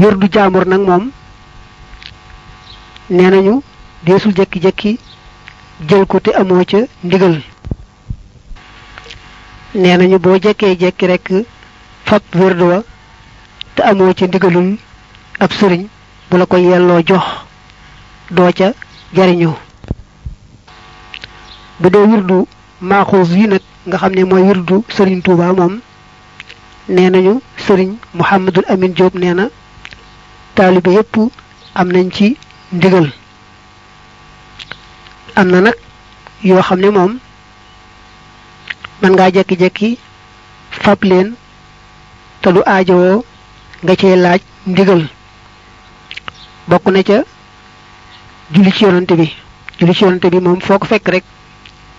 wirdu jaamur nag moom nee nañu deesul jekki-jekki jël ko te amoo ca ndigal. Nee nañu boo jekkee jekki rek fab wirdu wa te amoo ca ndigalul ab sëriñ bu la ko yelloo jox doo ca jariñoo bu dee wirdu maaxuus yi nag nga xam ne mooy wirdu sëriñ Tuuba moom nee nañu sëriñ Muhammadul Amin Diop nee na taalibe yépp am nañ ci ndigal am na nag yoo xam ne moom man ngaa jekki-jekki fab leen te du aajowoo nga cee laaj ndigal bokk na ca julli ci yonante bi julli ci yonante bi moom foo ko fekk rek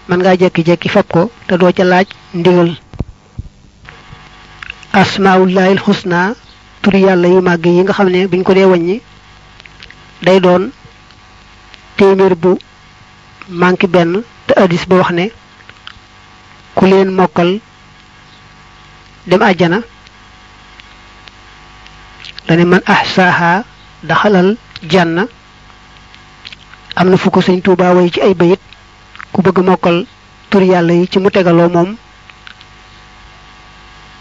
man ngaa jekki-jekki fab ko te doo ca laaj ndigal asmaullahil xusna turi yàlla yu màgg yi nga xam ne buñ ko dee wàññi day doon téeméer bu manqué benn te addis ba wax ne ku leen mokkal dem àjjana dane man ahsaaha daxalal janna am na fu ko sëñ Tuubaa way ci ay bayit ku bëgg mokkal tur yàlla yi ci mu tegaloo moom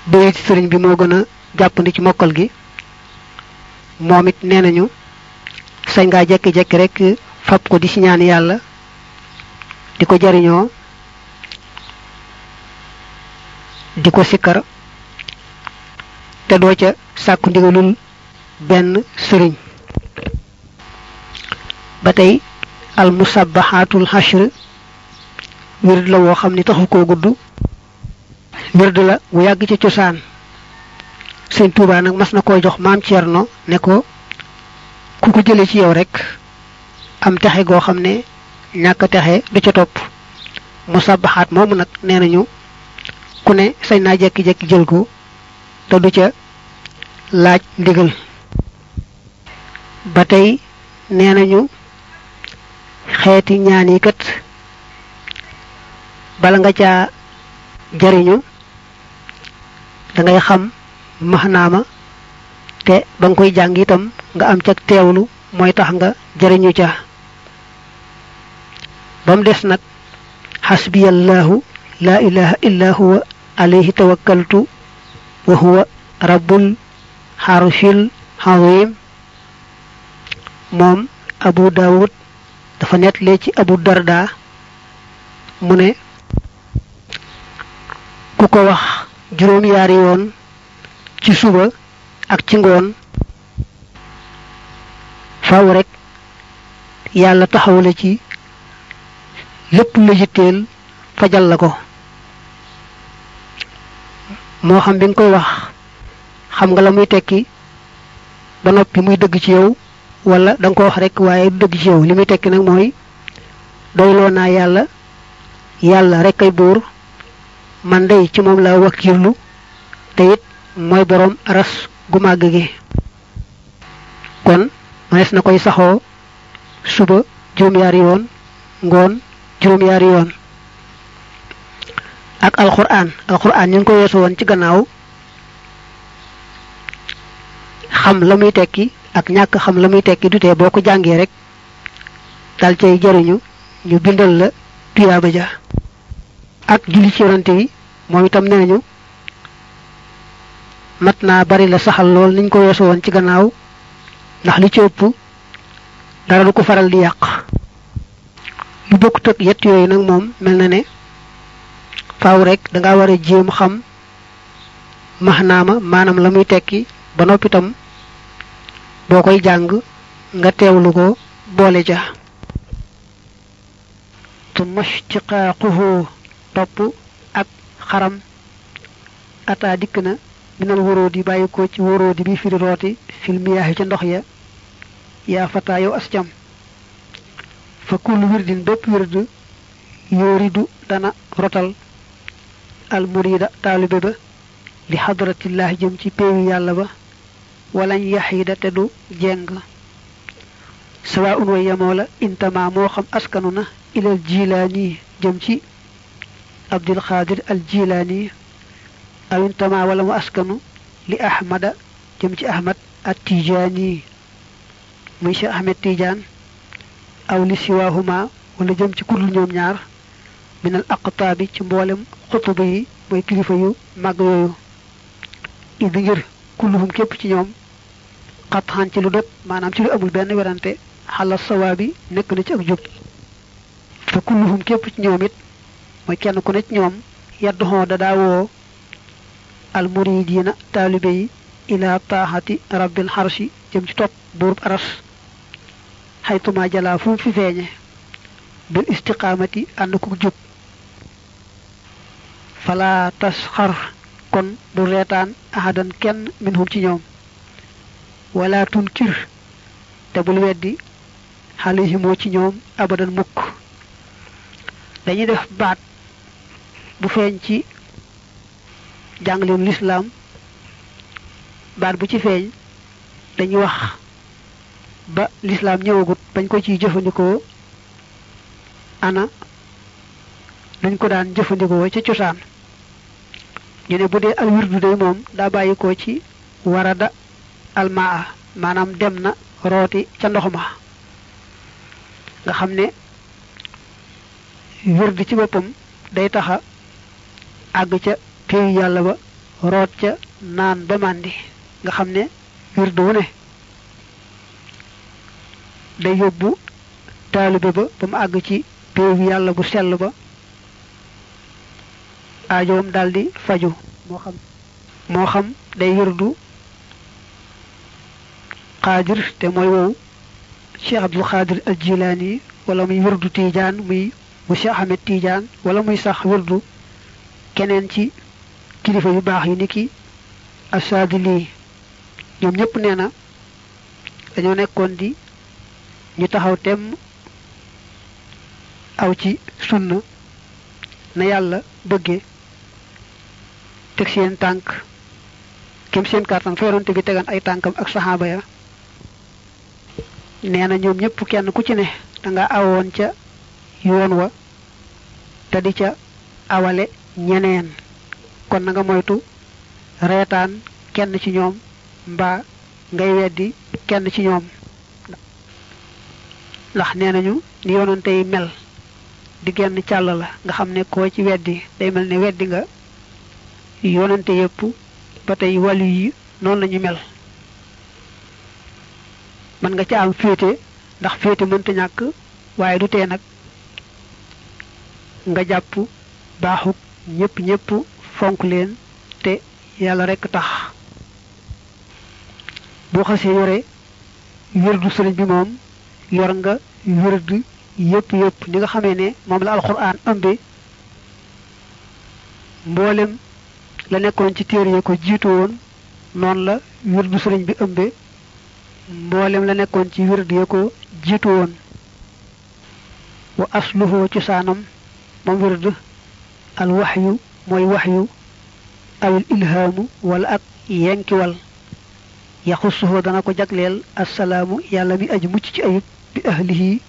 bayit sëriñ bi moo gën jàppandi ci mokkal gi. Moom it nee nañu sañ ngaa jekki-jekki rek fab ko di si ñaan yàlla di ko jariñoo di sikkar te doo ca sàkku ndigalul benn sëriñ. Ba tey al musabbahatul hashr wird la woo xam ni taxu wu yàgg ca cosaan sëñ Tuubaa nag mas na koo jox maam Cerno ne ko ku ko jële ci yow rek am texe goo xam ne ñàkk texe du ca topp. Musabbahaat moomu nag nee nañu ku ne sañ naa jekki-jekki jël ko te du ca laaj ndigal. Ba tey nee nañu xeeti ñaan yi kat bala nga caa jariñu da ngay xam maxnaama te ba nga koy jàng itam nga am ca teewlu mooy tax nga jariñu ca. Ba mu des nag xasbiyallahu laa ilaha illa huwa alayhi tawakkaltu wa huwa rabbul xarshil azim moom abu daawud dafa nettlee ci abu darda mu ne ku ko wax juróom yaari yoon ci suba ak ci ngoon. Faw rek yàlla taxaw la ci lépp la yitteel fajal la ko. Moo xam bi nga koy wax xam nga la muy tekki ba noppi muy dëgg ci yow wala da nga ko wax rek waaye dëgg ci yow. Li muy tekki nag mooy doyloo naa yàlla yàlla rek ay buur man day ci moom la wakkirlu te it mooy boroom aras gu màgg gi. Kon mënees na koy saxoo suba juróom-yaari yoon ngoon juróom-yaari yoon. Ak alxuraan alxuraan ñu ko weesu woon ci gannaaw xam la muy tekki ak ñàkk xam la muy tekki dutee boo ko jàngee rek dal cay jariñu ñu bindal la tuyaaba ja. Ak julli ci yonante yi moom itam nee nañu mat naa bari la saxal lool niñ ko weesu woon ci gannaaw ndax li ci ëpp dara du ko faral di yàq. Lu bokkut ak yett yooyu nag moom mel na ne faaw rek danga war a jéem xam maxnaama maanaam la muy tekki ba boo koy jàng nga teewlu ko boole ja. Topp ak xaram ataa dikk من الورود بايكو تي ورود بي في روتي في المياه تي نخيا يا فتا يو اسجام فكل ورد بيب ورد يريد دنا روتال المريد طالب به لحضرة الله جم تي بيو يالا با ولن يحيد تدو جنغ سواء ويا مولا انت ما مو خم اسكننا إلى الجيلاني جم تي عبد القادر الجيلاني aw intama wala mu askanu li ahmada jëm ci ahmad at tijaani muy Cheikh Ahmed Tidiane aw li siwaahuma wala jëm ci kudul ñoom ñaar minal aqtaabi ci mboolem xutuba yi mooy kilifa yu màgg yooyu id ngir kulluhum képp ci ñoom xatxaan ci lu dog maanaam ci lu amul benn werante xala sawaabi nekk na ci ak jub fa kulluhum képp ci ñoom it mooy kenn ku ne ci ñoom yadduxoo da daawoo al muridiina taalibe yi ila taaxati rabbil xarsi jëm ci topp buurub aras xaytuma jalaa fu fi feeñe bil istiqaamati ànd ku jub fala tasxar kon bu reetaan ahadan kenn minhum ci ñoom wala tunkir te bul weddi xalihimoo ci ñoom abadan mukk dañuy def baat bu feeñ ci jàngaleem lislaam baat bu ci feeñ dañuy wax ba lislaam ñëwagut bañ ko ciy jëfandikoo ana dañ ko daan jëfandikoo ca cosaan. Ñu ne bu dee al wirdu day moom daa bàyyi ko ci warada almaa maanaam dem na rooti ca ndox ma. Nga xam ne wirdu ci boppam day taxa àgg ca péeyu yàlla ba root ca naan ba màndi nga xam ne wirdu ne day yóbbu taalibe ba ba mu ci péeyu yàlla bu sell ba aajoom daldi faju moo xam moo xam day wirdu xaadir te mooy wow cheikh abdul xaadir al jilaani wala muy wirdu tiijaan muy bu cheikh ahmed tiijaan wala muy sax wirdu keneen ci kilifa yu baax yi ni ki asaadili ñoom ñëpp nee na dañoo nekkoon di ñu taxaw temm aw ci sunna na yàlla bëggee teg seen tànk kem seen kàttan yonante bi tegan ay tànkam ak saxaaba ya. Nee na ñoom ñëpp kenn ku ci ne danga awoon ca yoon wa te di ca awale ñeneen kon nga moytu reetaan kenn ci ñoom mbaa ngay weddi kenn ci ñoom. Ndax nee ni yonante yi mel di genn càll la nga xam ne koo ci weddi day mel ne weddi nga yonante yépp ba tey wàllu yi noonu lañu mel. Mën nga ca am féete ndax féete mënta ñàkk waaye du tee nag nga jàpp baaxuk ñépp ñépp fonk leen te yàlla rekk tax boo xasee yore wirdu sëriñ bi moom yor nga wirdu yépp yépp ni nga xamee ne moom la alxuraan ëmbe mboolem la nekkoon ci téere yi ko jiitu woon noonu la wirdu sëriñ bi ëmbe mboolem la nekkoon ci wirdu ya ko jiitu woon wa asluhu cosaanam moom wird al waxyu mooy waxyu awil ilhaamu wala ak yenkiwal. Yaxusuhu dana ko jagleel assalaamu yàlla mi aji mucc ci ayib bi ahlihi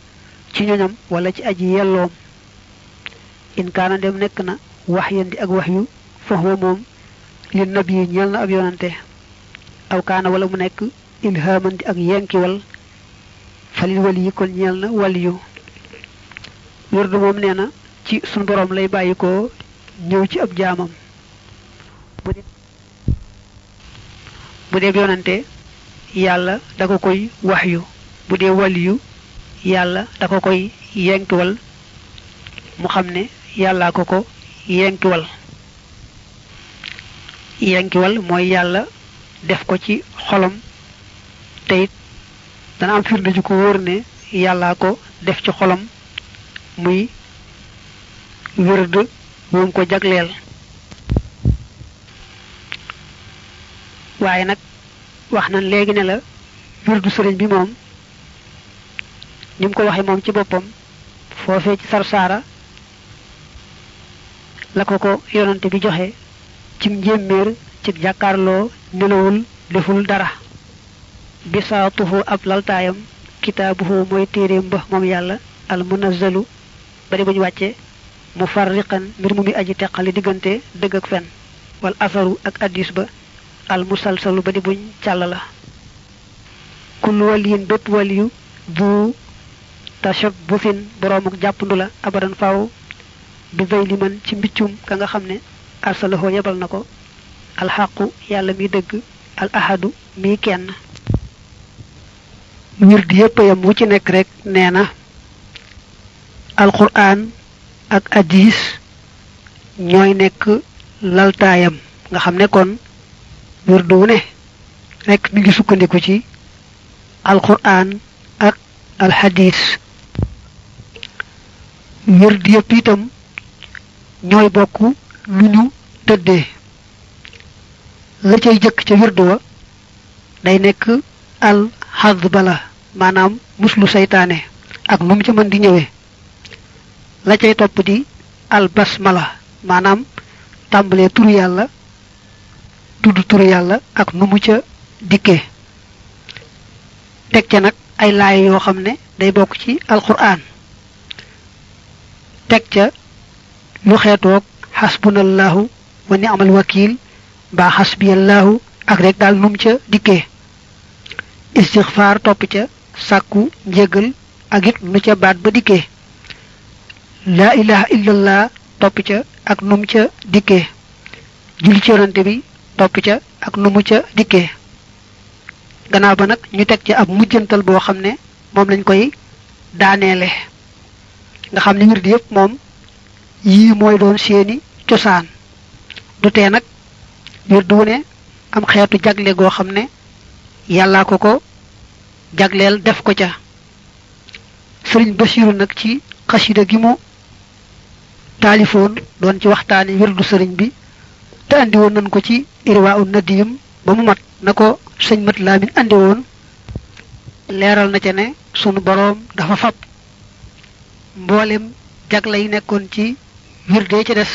ci ñoñam wala ci aji yelloom. In kaana dem nekk na wax yen di ak wax yu li nabi ñeel na ab yonante. Aw kaana wala mu nekk ilhaaman di ak yenkiwal falil wali yi kon ñeel na wali yu ci sunu borom lay ñëw ci ab jaamam. Bu dee yonante yàlla da ko koy wax yu bu dee wali yu yàlla da ko koy yenkiwal. Mu xam ne yàllaa ko ko yenkiwal. Yenkiwal mooy yàlla def ko ci xolam. Te it dana am firnde ju ko wóor ne yàllaa ko def ci xolam. Muy wird wum ko jagleel. Waaye nag wax nañ léegi ne la wirdu sëriñ bi moom ni ko waxee moom ci boppam foofee ci sarsaara la ko ko yonante bi joxe ci njéeméer ci jàkkaarloo nelawul deful dara. Bisaatuhu mooy téeréem ba moom yàlla al munazzalu bari bu ñu wàcce mu farriqan mbir mu mi aji teqali diggante dëgg ak fen. Wal asaru ak addis ba al musalsalu ba di buñ càll la kullu waliyin bépp waliyu bu tashabbusin boroomuk jàppandu la abadan faaw bi bay li man ci mbiccum ka nga xam ne arsalahoo yebal na ko. Alxaqu yàlla mi dëgg al ahadu mi kenn. Wird yépp yam wu ci nekk rek nee na. Alquran ak hadis ñooy nekk laltaayam. Nga xam ne kon wird wu ne rek mi ngi sukkandiku ci alquran ak alhadis. Wird yépp itam ñooy bokk lu ñu tëddee. La cay jëkk ca wird wa day nekk al xadd bala maanaam muslu seytaane ak mu ca mën di ñëwee la cay topp di al basmala maanaam tàmbalee turu yàlla tudd turu yàlla ak nu mu ca dikkee teg ca ay laay yoo xam ne day bokk ci alquran. Teg ca lu xeetoog xasbunallahu wa ni'mal wakil mbaa xasbiyallahu ak rek daal num ca dikkee istixfaar topp ca sàkku njégal ak it nu ca baat ba dikkee la ilaha illallah top ca ak num ca dikke julli ci yonante bi top ca ak numu ca dikke gannaaw ba nak ñu tek ci ab mujjantal bo xamne mom lañ koy daanele nga xamne wir di yep mom yi moy doon seeni ciosan du te nak wir du ne am xeetu jagle go xamne yalla ko ko jaglel def ko ca serigne bashiru nak ci khashida gi mu taalifoon doon ci waxtaani wirdu sëriñ bi te andi woon nañ ko ci irwa un nadim ba mu mat na ko mat laamin andi woon. Leeral na ca ne sunu boroom dafa fab mboolem jagle yi ci wirde ca des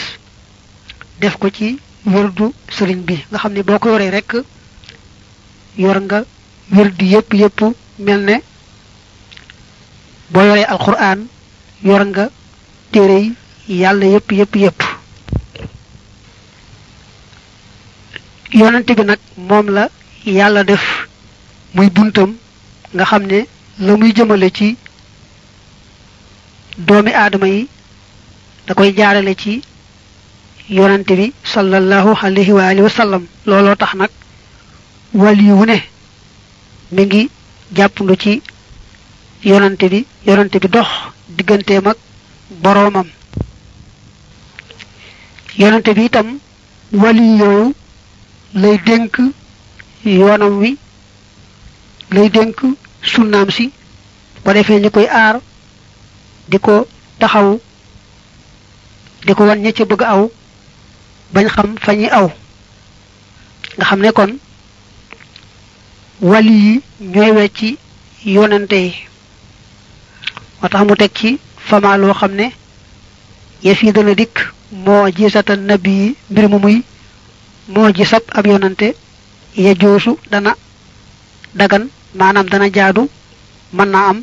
def ko ci wirdu sëriñ bi. Nga xam ne boo ko yoree rek yor nga wirdu yépp yépp mel ne boo yoree alquran yor nga yàlla yépp yépp yépp yonante bi nag moom la yàlla def muy buntam nga xam ne la muy jëmale ci doomi aadama yi da koy jaarale ci yonante bi sallallahu alayhi wa alihi wa sallam looloo tax nag wali wu ne mi ngi jàppandu ci yonante bi yonante bi dox digganteem ak boroomam yonante bi itam wali lay dénk yoonam wi lay dénk sunnaam si ko defee ñu koy aar di ko taxaw di ko wan ña ca bëgg aw bañ xam fa ñuy aw. Nga xam ne kon wali yi ñooy wecci yonante yi. Moo tax mu teg ci fama loo xam ne yëf yi dana dikk. Moo gisata nabi mbir mu muy moo gisab ab yonante ya joosu dana dagan maanaam dana jaadu mën naa am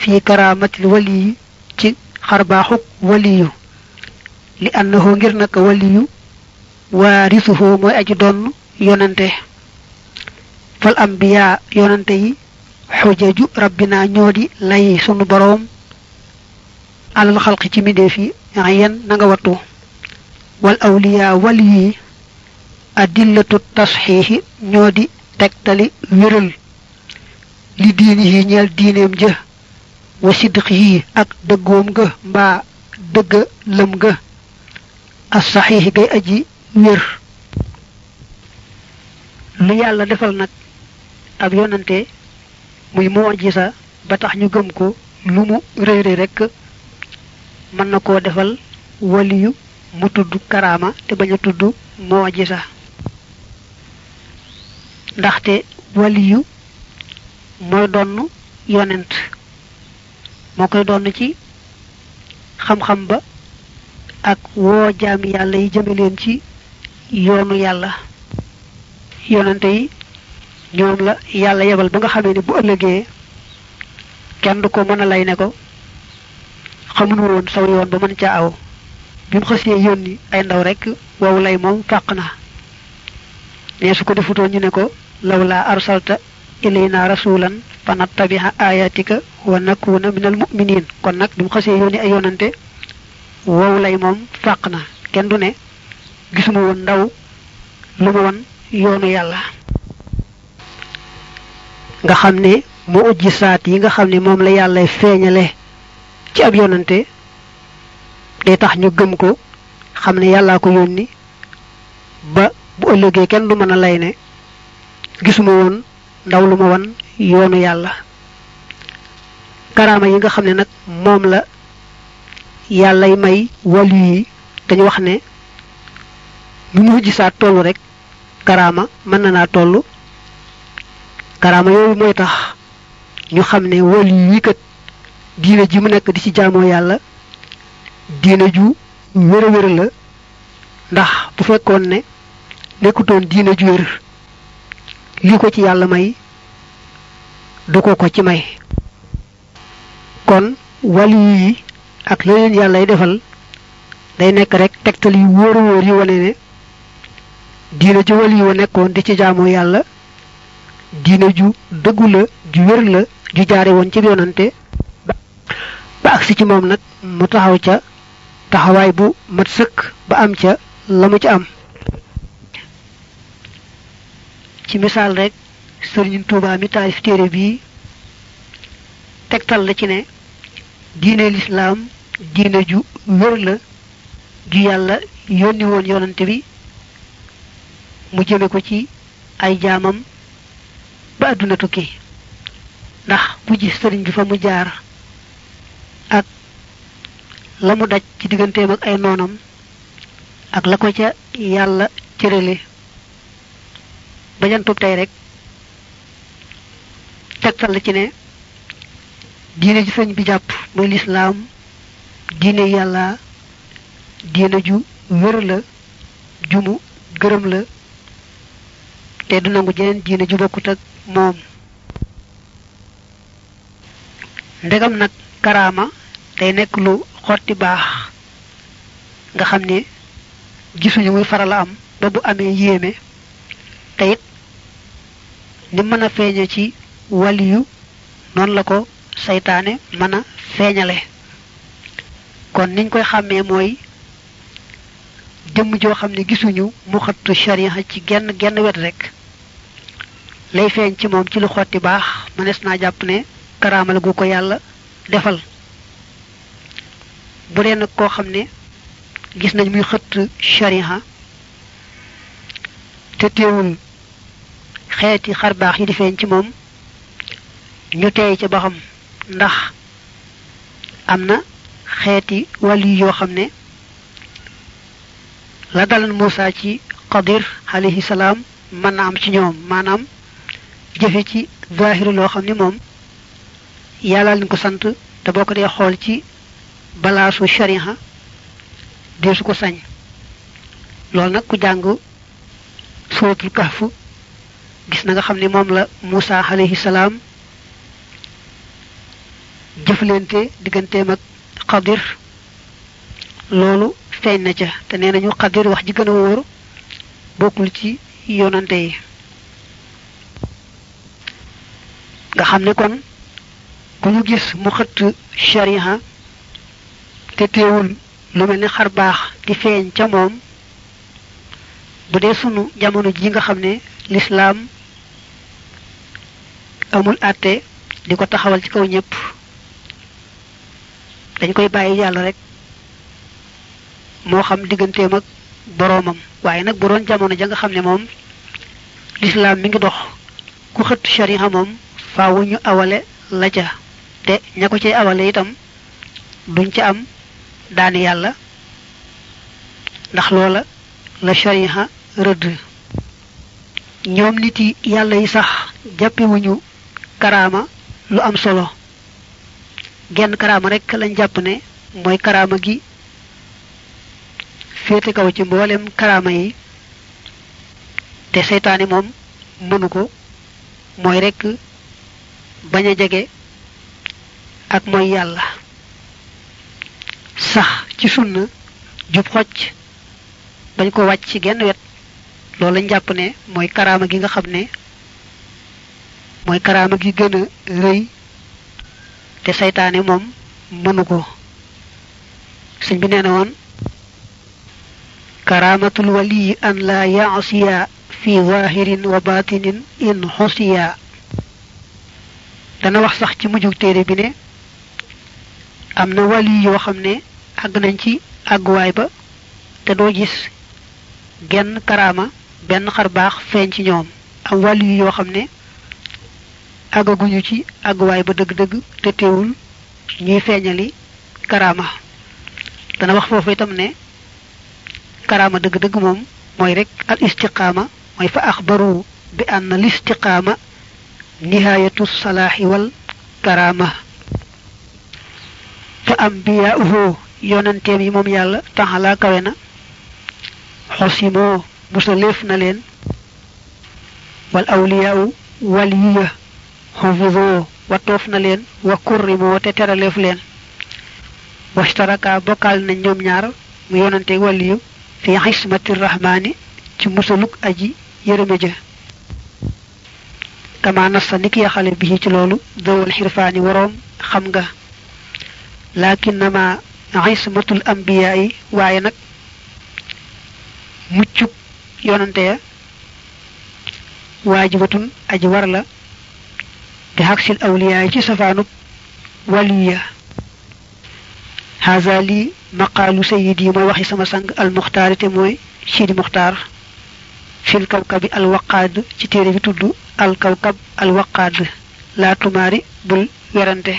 fii karamatil wali ci xarbaaxuk waliyu. Li annahu ngir naka waliyu waarisuhu mooy aji doon yonante. Fal ambiya yonante yi xujaju rabbina ñoo di lay sunu boroom. Alal xalqi ci mindéef yi yen na nga wattu wal awliya wali adillatu tasxiixi ñoo di tegtali wéral li diini yi ñeel diineem jë wa sidq yi ak dëggoom ga mbaa dëgga lëm ga. As saxiixi gay aji wér. Lu yàlla defal nag ab yonante muy mu'jiza ba tax ñu gëm ko lu mu rekk mën na koo defal waliyu mu tudd karaama te bañ a tudd mu'jiza. Ndaxte waliyu mooy donn yonent moo koy donn ci xam-xam ba ak woo jaami yàlla yi jëme leen ci yoonu yàlla. Yonente yi ñoom la yàlla yebal ba nga xamee ne bu ëllëgee kenn du ko mën a lay ne ko xamuñu woon saw yoon ba mën caa aw. Bi mu xësee yónni ay ndaw rek wow lay moom fàq na. Ne su ko defutoon ñu ne ko law laa arsalta ilayna rasulan fa nattabiha ayatika wa nakuna minal mu'minin kon nag bi mu xasee yónni ay yonante wow lay moom fàq na. Kenn du ne gisuma woon ndaw lu ma woon yoonu yàlla. Nga xam ne mu ujji saat yi nga xam ne moom la yàlla feeñale ci ab yonante day tax ñu gëm ko xam ne yàllaa ko yónni ba bu ëllëgee kenn du mën a lay ne gisuma woon ndaw lu ma wan yoonu yàlla. Karaama yi nga xam ne nag moom la yàllay may wàllu yi dañu wax ne nu mu gisaat tollu rek karaama mën na naa toll. Karaama yooyu mooy tax ñu xam ne yi kat diine ji mu nekk di ci jaamoo yàlla diine ju wér a la ndax bu fekkoon ne nekkutoon diine ju wér lii ko ci yàlla may du ko ko ci may. Kon wàllu yi ak la leen yàllay defal day nekk rek tegtal yu wóor a wóor yi wane ne diine ju wàllu yi nekkoon di ci jaamoo yàlla diine ju dëggu la ju wér la ju jaare woon ci yonante ba agsi ci moom nag mu taxaw ca taxawaay bu mat sëkk ba am ca la mu ca am. Ci misaal rek sëriñ Tuubaa mi taalif téere bii tegtal la ci ne diine lislaam diine ju wér la ju yàlla yónni woon yonante bi mu jëme ko ci ay jaamam ba àdduna tukki. Ndax bu sëriñ bi fa mu jaar la mu daj ci digganteem ak ay noonam ak la ko ca yàlla cërale. Bajantub tey rek tegtal la ci ne diine ji sëñ bi jàpp muy lislaam diine yàlla diine ju wér la jumu gërëm la te du nangu jeneen diine ju bokkut ak moom. Ndegam nag karaama day nekk lu xotti baax nga xam ne gisuñu muy faral a am ba bu amee yéeme te ni mën a feeñe ci waliyu noonu la ko saytaane mën a feeñale. kon niñ koy xàmmee mooy jëmm joo xam ne gisuñu mu xattu sharia ci genn genn wet rek lay feeñ ci moom ci lu xotti baax mënees naa jàpp ne karaama gu ko yàlla defal. Bu dee nag koo xam ne gis nañ muy xëtt sharia te teewul xeeti xar baax yi di feeñ ci moom ñu teey ca ba xam ndax am na xeeti wàll yi yoo xam ne la dalan Muusa ci Qadir alayhi salaam mën na am ci ñoom. Maanaam jëfe ci zaahiru loo xam ne moom yàlla lañ ko sant te boo ko dee xool ci balaasu shariha dee su ko sañ. Loolu nag ku jàng suratul kahf gis na nga xam ne moom la Muusa alayhi salaam jëflante digganteem ak Qadir. Loolu feeñ na ca te nee wax ji ci yonante yi. Nga kon ku ñu gis mu xëtt shariha te teewul lu mel ni xar baax di feeñ ca moom bu sunu jamono ji nga xam ne lislaam amul àtte di ko taxawal ci kaw ñépp dañ koy bàyyi yàlla rek moo xam digganteem ak boroomam. Waaye nag bu doon jamono ja nga xam ne moom lislaam mi ngi dox ku xëtt shariha moom faawu ñu awale la ca te ña ko cay awale itam duñ ca am daani yàlla ndax loola la shariha rëdd. ñoom yi yàlla yi sax jàppewuñu karaama lu am solo. genn karaama rek lañ jàpp ne mooy karaama gi féete kaw ci mboolem karaama yi te seytaane moom mënu ko mooy rek bañ a jege ak mooy yàlla sax ci sunna jub xocc bañ ko wàcc ci genn wet loolu lañ jàpp ne mooy karaama gi nga xam ne mooy karaama gi gën a rëy te saytaane moom mënu ko. Sëñ bi nee na woon karaamatul waliyi an la yaasiya fi zahirin wa batinin in xusiya dana wax sax ci mujjug téere bi ne am na wali yoo xam ne àgg nañ ci àgguwaay ba te doo gis genn karaama benn xar baax feeñ ci ñoom. Am wali yoo xam ne àggaguñu ci àgguwaay ba dëgg-dëgg te teewul ñuy feeñali karaama. Dana wax foofu itam ne karaama dëgg-dëgg moom mooy rek al mooy fa axbaru bi anna al istiqaama nihaayatu salaaxi wal karaama. Yonanteem yi moom yàlla taxalaa kawe na xosimoo na leen wal awliyaau waliya xofidoo watoof na leen wa kurrimoo te teraleef leen wastaraka bokkaal nañ ñoom ñaar mu yonante waliyu fi xismati rahmaani ci musaluk aji yërëme ja kama nassa niki yaxale bi ci loolu dawal xirfaani waroom xam nga lakinnama xismatul ambiyaa yi waaye nag muccuk yonante ya waajibatun aji war la bi xaksil awliyaa yi ci safaanub waliya haza lii maqaalu sayidi mooy waxi sama sang almuxtaari te mooy sidi muxtaar fil kawkabi alwaqaad ci téere bi tudd alkawkab alwaqaad laa tumaari bul werante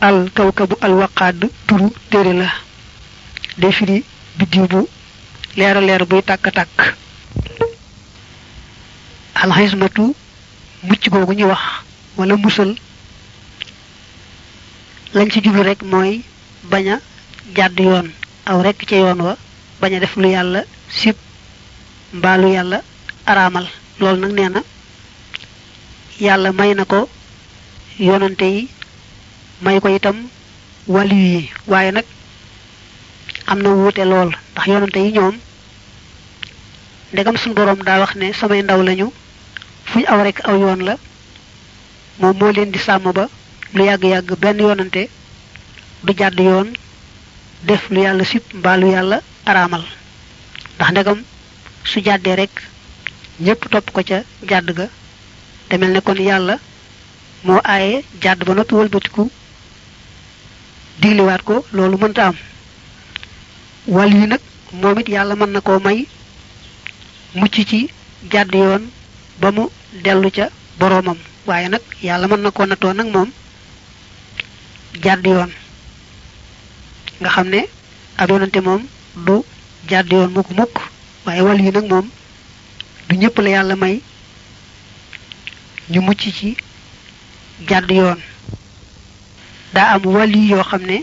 alkawkabu alwaqaad turu téere la. Day firi biddiw bu leera leer buy tàkk-tàkk alxismatu mucc googu ñu wax wala musal. Lañ ci jublu rek mooy bañ a jàdd yoon. Aw rek ca yoon wa bañ a def lu yàlla sib mbaa lu yàlla araamal. Loolu nag nee na yàlla may yonante yi may ko itam waliyu yi. Waaye nag am na wuute lool. Ndax yonante yi ñoom ndegam suñu boroom daa wax ne samay ndaw lañu fu ñu aw rek aw yoon la moom moo leen di sàmm ba lu yàgg-yàgg benn yonante du jàdd yoon def lu yàlla sib mbaa yàlla araamal. Ndax ndegam su jàddee rek ñépp topp ko ca jàdd ga te mel ne kon yàlla moo aaye jàdd ba noppi wëlbatiku digliwaat ko loolu mënta am. Wàll yi nag moom it yàlla mën na koo may mucc ci jàdd yoon ba mu dellu ca boroomam. Waaye nag yàlla mën na koo nattoo nag moom jàdd yoon. Nga xam ne ab yonante moom du jàdd yoon mukk mukk waaye wàll yi nag moom du ñëpp la yàlla may ñu mucc ci jàdd yoon. Daa am wàll yi yoo xam ne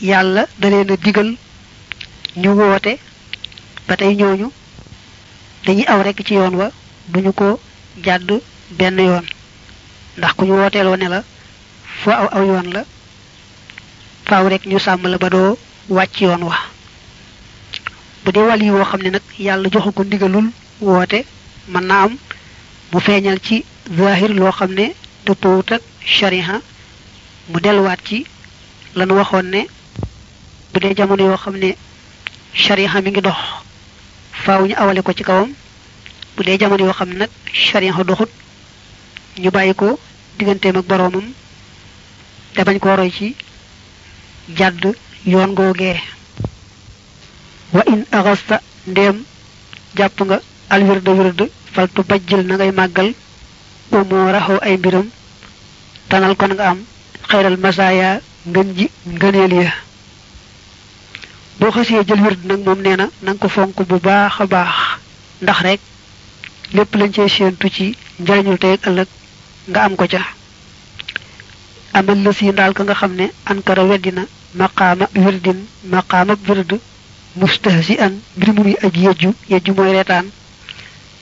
yàlla da leen a ñu woote ba tey ñooñu dañuy aw rekk ci yoon wa duñu ko jàdd benn yoon. ndax ku ñu wooteeloo ne la foo aw yoon la faaw rek ñu sàmm la ba doo wàcc yoon wa. bu dee wàll yi woo xam ne nag yàlla joxu ko ndigalul woote mën naa am mu feeñal ci zahir loo xam ne dëppoowut ak shariha mu delluwaat ci lanu waxoon ne bu dee jamono yoo xam ne shariha mi ngi dox faaw ñu awale ko ci kawam. Bu dee jamono yoo xam nag shariha doxut ñu bàyyi ko digganteem ak boroomam te bañ ko roy ci jàdd yoon googee. Wa in axasta ndéem jàpp nga alwirda wirda faltu bajjil na ngay màggal raxoo ay mbiram tanal kon nga am xayral masaaya ngën ji ngëneel ya. Boo xasee jël wird nag moom nee na na ko fonk bu baax a baax. Ndax rek lépp lañ cee séentu ci njariñul tey ëllëg nga am ko ca. Amal la si ka nga weddina wirdin wird mustahsi an mbir mu muy aji yejju yejju mooy reetaan.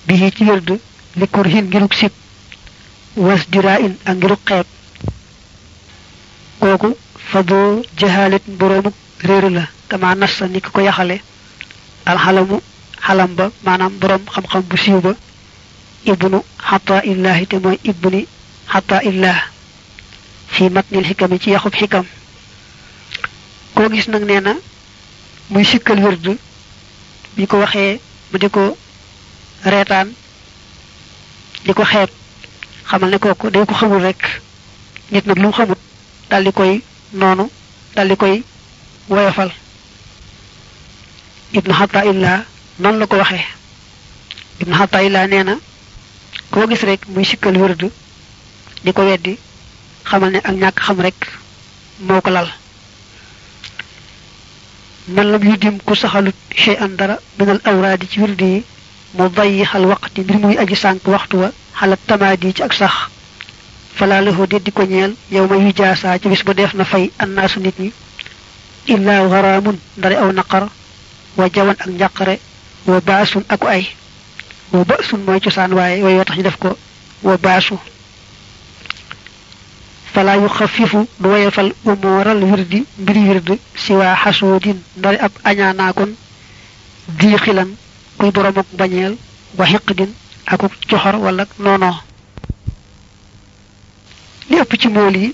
Bi ci wird li kurhin ngiruk was dira in ak ngiruk xeeb kooku fa boo jahalit boroomuk réer la kama nassa ni ko yaxale alxalamu xalam ba maanaam boroom xam-xam bu siiw ba ibnu xata illahi te mooy ibni xata illah fi matnil xikami ci yaxub xikam koo gis nag nee na muy sikkal wird bi ko waxee mu di ko reetaan di ko xamal ne kooku day ko xamul rek nit nag lu mu dal di koy noonu dal di woyofal ibnu xata illa noonu la ko waxee ibnu xata illa nee na koo gis rek muy sikkal wird di ko weddi xamal ne ak ñàkk xam rek moo ko lal man lam yu dim ku saxalut chey an dara minal awraadi ci wirdi mu bayyi xal waqti mbir muy aji sànk waxtu wa xala tamaadi ci ak sax falaa lahu deddi ko ñeel yow ma yu jaasaa ba def na fay annaasu nit ñi. Illaa waraamun ndare aw naqar wa jawan ak njàqare wa baasun aku ay. Wa baasun mooy cosaan waaye way yoo tax ñu def ko wa baasu. Fala yu xafifu du woyefal umooral wirdi mbiri wird si waa xasoodin ndare ab añaanaakon dii kuy borom bañeel wa xiqdin akuk coxor wala noonoo. Li ëpp ci mool yi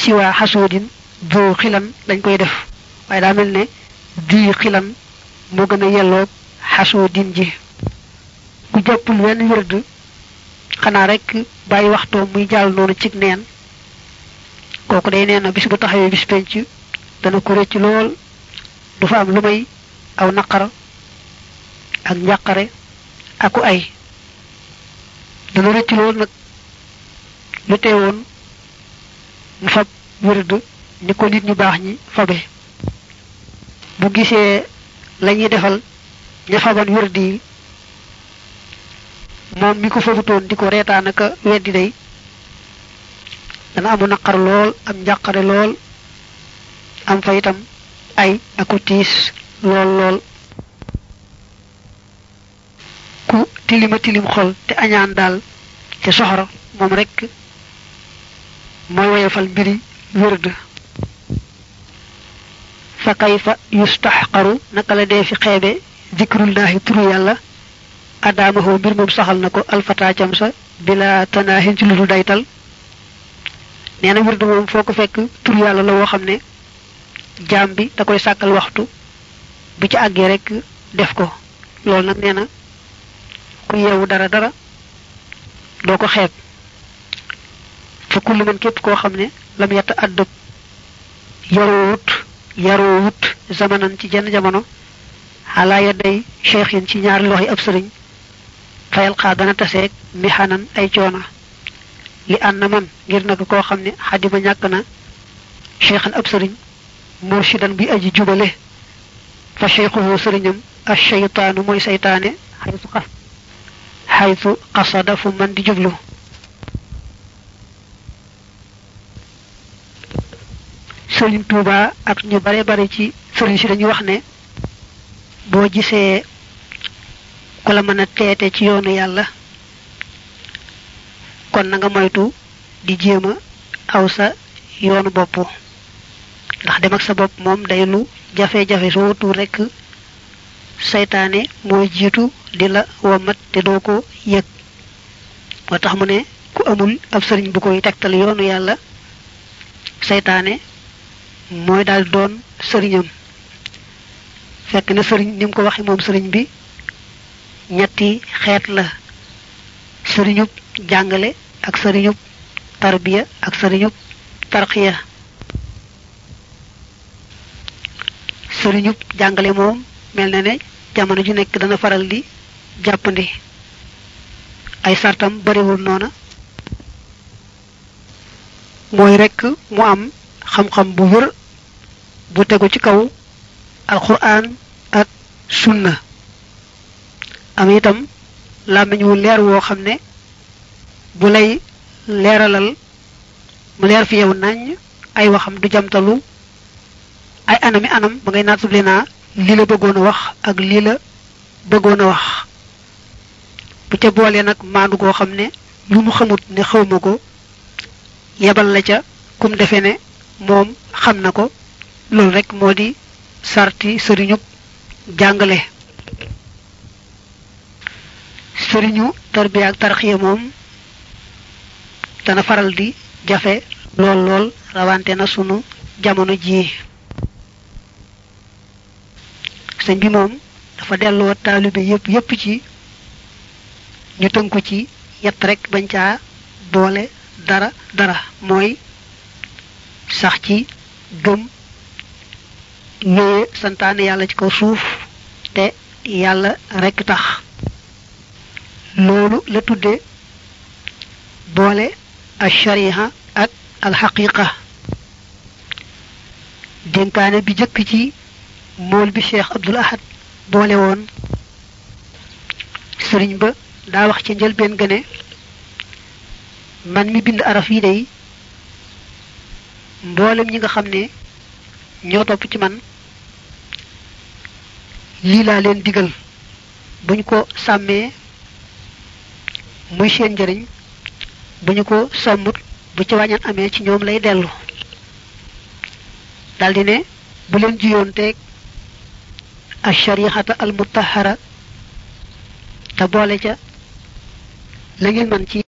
siwaa xasoo xasoodin doo xilan lañ koy def waaye daa mel ne dii xilan moo gën a yelloog xasoodin ji. ku jàppul wenn wird xanaa rek bàyyi waxtoo muy jàll noonu cig neen. kooku day nee na bis bu taxawee bis penc dana ko rëcc lool. du fa am lu may aw naqar ak njàqare aku ay. dana rëcc lool nag. Lu teewoon mu fab wërd ni ko nit ñu baax ñi fabe. Bu gisee lañuy defal ña faban wërd yi moom mi ko fabutoon di ko reetaan aka weddi day dana amu naqar lool am njàqare lool am fa itam ay aku tiis lool lool. Ku tilima tilim xol te añaan daal te moom rek mooy woyofal mbiri wërd fa kayfa yustaxqaru naka la dee fi xeebe zikrullahi turu yàlla adaamahu mbir moom saxal na ko alfataacam sa bila tanaahin ci lu daytal nee na wird moom foo ko fekk tur yàlla la woo xam ne bi da koy waxtu bu ci àggee rek def ko loolu nag nee ku yeewu dara dara doo ko فكل من كيب كو خمني لم يتعد يروت يروت زمنا تي جن جمانو على يدي شيخ تي نيار لوخي اب سرين فيلقى دنا تسيك محنا اي جونا لأن من غير نك كو خمني حد ما نياكنا شيخ اب سرين مرشدا بي أجي جوبله فشيخه سرينم الشيطان موي سيطان حيث قصد حيث قصد فمن دي جبلو sëriñ Tuuba ak ñu bare bare ci sëriñ si dañuy wax ne boo gisee ku la mën a teete ci yoonu yàlla kon nga moytu di jéem a aw sa yoonu bopp. Ndax dem ak sa bopp moom day lu jafe-jafe soo wutul rekk saytaane mooy jiitu di la womat te doo ko yëg. Moo tax mu ne ku amul ab sëriñ bu koy tegtal yoonu yàlla saytaane mooy daal doon sëriñam. Fekk na sëriñ ni mu ko waxe moom sëriñ bi ñetti xeet la. Sëriñub jàngale ak sëriñub tarbiya ak sëriñub tarqiya. Sëriñub jàngale moom mel na ne jamono ju nekk dana faral di jàppandi. Ay sartam bariwul noona. Mooy rekk mu am xam-xam bu wër bu tegu ci kaw alquran ak sunna. Am itam làmmiñ wu leer woo xam ne bu lay leeralal mu leer fi yow nañ ay waxam du jamtalu ay anami anam ba ngay naat suble naa lii la bëggoon a wax ak lii la bëggoon a wax. Bu ca boolee nag maandu goo xam ne lu mu xamut ne xawma ko yebal la ca kum defe ne moom xam na ko loolu rek moo di sarti sëriñub jàngale. Sëriñu tarbiya ak tarxiya moom dana faral di jafe lool lool rawante na sunu jamono ji. Sëñ bi moom dafa delloo taalibe yépp yépp ci ñu tënku ci yett rek bañ boole dara dara mooy sax ci gëm yooye santaane yàlla ci kaw suuf te yàlla rekk tax loolu la tudde boole al shariha ak al xaqiqa dénkaane bi jëkk ci mool bi cheikh abdul ahad boole woon sëriñ ba daa wax ci njëlbeen gëne man mi bind araf yi day mboolem ñi nga xam ne ñoo topp ci man lii laa leen digal. Bu ñu ko sàmmee muy seen njëriñ bu ñu ko sàmmut bu ci wàññan amee ci ñoom lay dellu. Daldi ne bu leen jiyoon teeg al sharihata al mutahara te boole ca la ngeen man ci